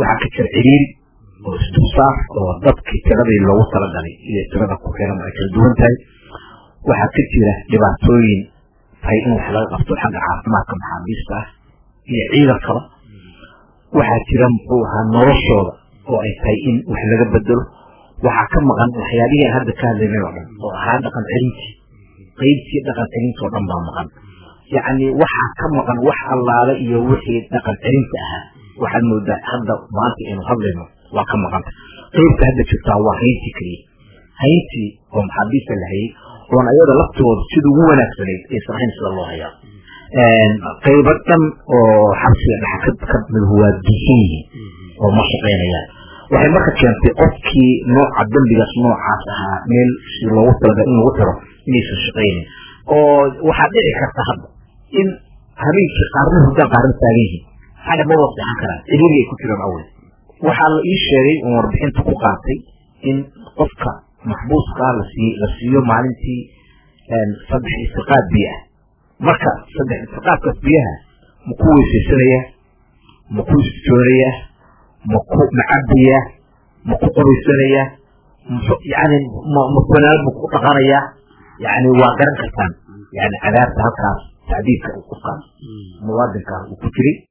jira ciriiri oo isdulsaar oo dadkii tiradii loogu talagalay iyo tirada ku xiran ay kala duwan tahay waxaa ka jira dhibaatooyin tahay in wax laga qabto xagga caafimaadka maxaabiista ah iyo ciidankaba waxaa jira muxuu ahaa noloshooda oo ay tahay in wax laga bedelo waxaa ka maqan waxyaabihii hadda ka hadlaynay oo dhan oo ahaa dhaqan celintii qaybtii dhaqan celinta oo dhan baa maqan. Yacni waxaa ka maqan wax allaale iyo wixii dhaqan celinta ahaa. Waxaad moodaa hadda maanta aynu hadlayno waa ka maqanta qaybta hadda jirtaa waa hayntii keliya hayntii oo maxaabiista la oon ayada laftooda sida ugu wanaagsanayd ahayn sida loo hayaa. Qaybo dhan oo xabsiga dhexa ka midhu waa diisan yihiin oo ma shaqaynayaan waxay marka keentay qofkii nooca dambigaas noocaas ahaa meel si loogu talagal in lagu xiro inaysan shaqaynin oo waxaa dhici karta hadda in habeenkii qaarna hurdaan qaarna taagan yihiin. Xagga ma wada seexan karaan. Ciriiri ay ku jiraan awel waxaa la ii sheegay oon warbixinta ku qaatay in qofka maxbuuska la sii la siiyo maalintii saddex istiqaad biyo ah marka saddex istiqaadkaas biyaha ma ku weysaysanaya ma ku ku macabaya ma ku qoraysanaya yani ma ma banaad ma ku dhaqanaya yani waa garan kartaan yani cadaabta halkaas tacdiidka qofkaas muwaadinkaas uu ku jiray